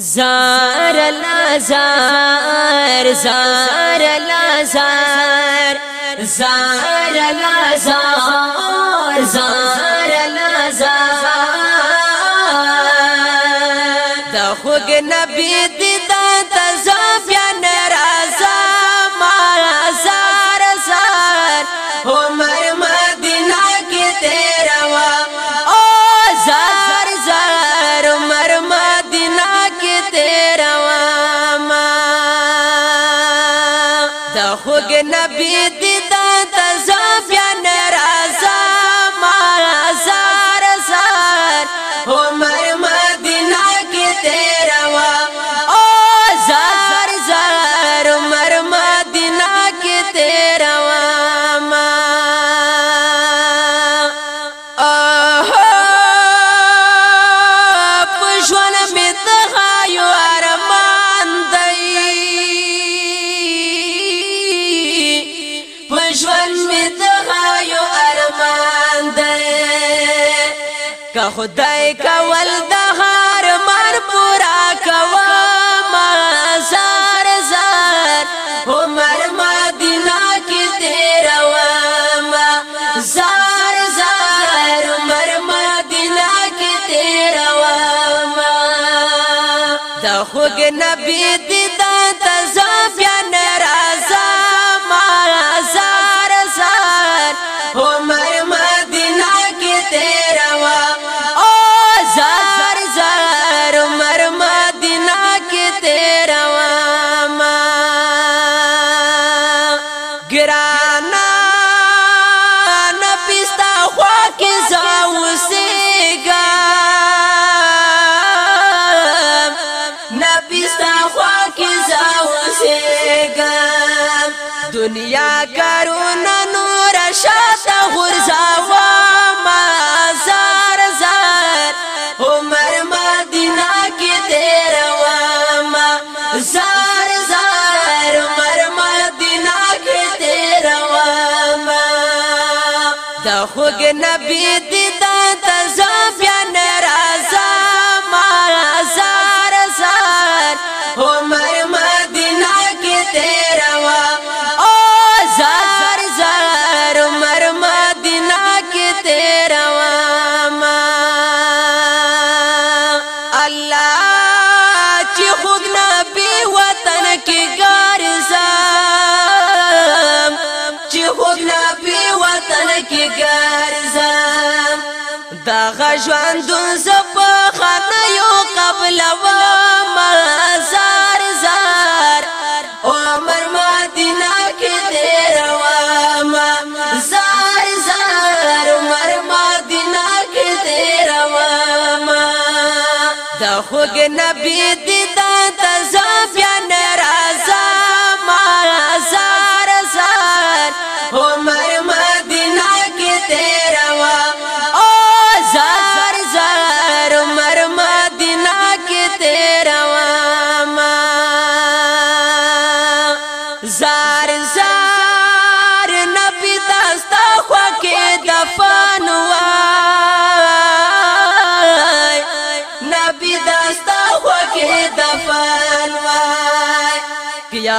زار لا زار زار لا زار زار لا زار زار لا زار نبی دی د خدای کول د هر مر پورا کوا ما زار زار عمر مدینہ کی تیرا ما زار زار عمر مدینہ کی تیرا ما د خوګ نبی دنیا کرونا نور شاته غرزاوا ما زار زار عمر مدینہ کې تیروا ما زار زار عمر مدینہ کې تیروا ما د خوګ نبی خوږ نه په وطن کې ګرځم دا غژوند زپه خانه یو قبل و مزار زار او امر مدینه کې تیروا ما زار زار عمر مدینه کې تیروا ما دا خوږ نبی دې تا تزا بیا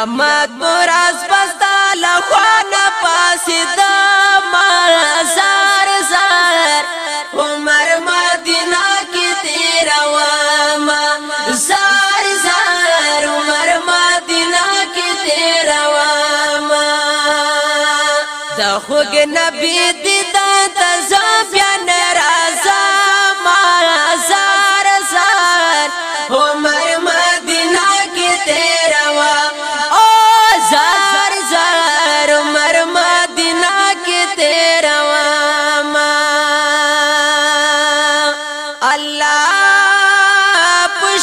قیامت پر از بستا لخوان پاس دا مر زار زار عمر مدینہ کی تیرا واما زار زار عمر مدینہ کی تیرا واما دا خوگ نبی دی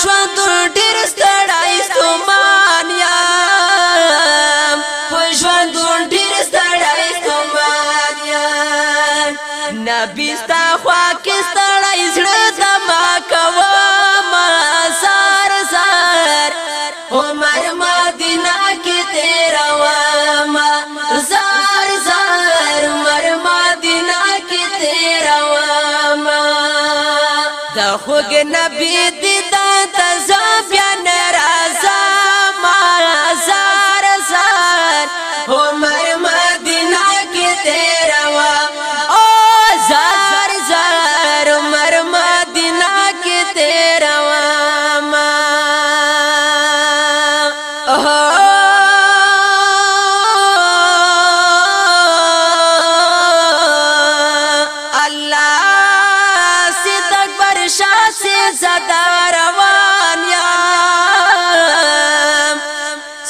ژوند ډیر ستړای ستومان یا په ژوند ډیر ستړای ستومان یا نبی ستا خوا کې ستړای زړه دما کوه ما سار سار عمر مدینه کې تیرا و ما زار زار عمر مدینه کې تیرا و ما د خوګ نبی الله سید اکبر شاه سے زدا روان یا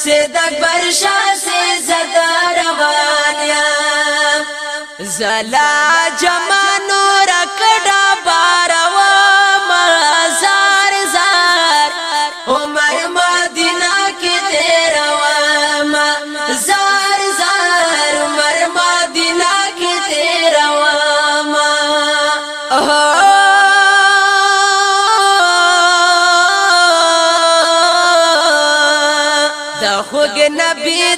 سید اکبر شاه سے زدا روان یا زلال نبی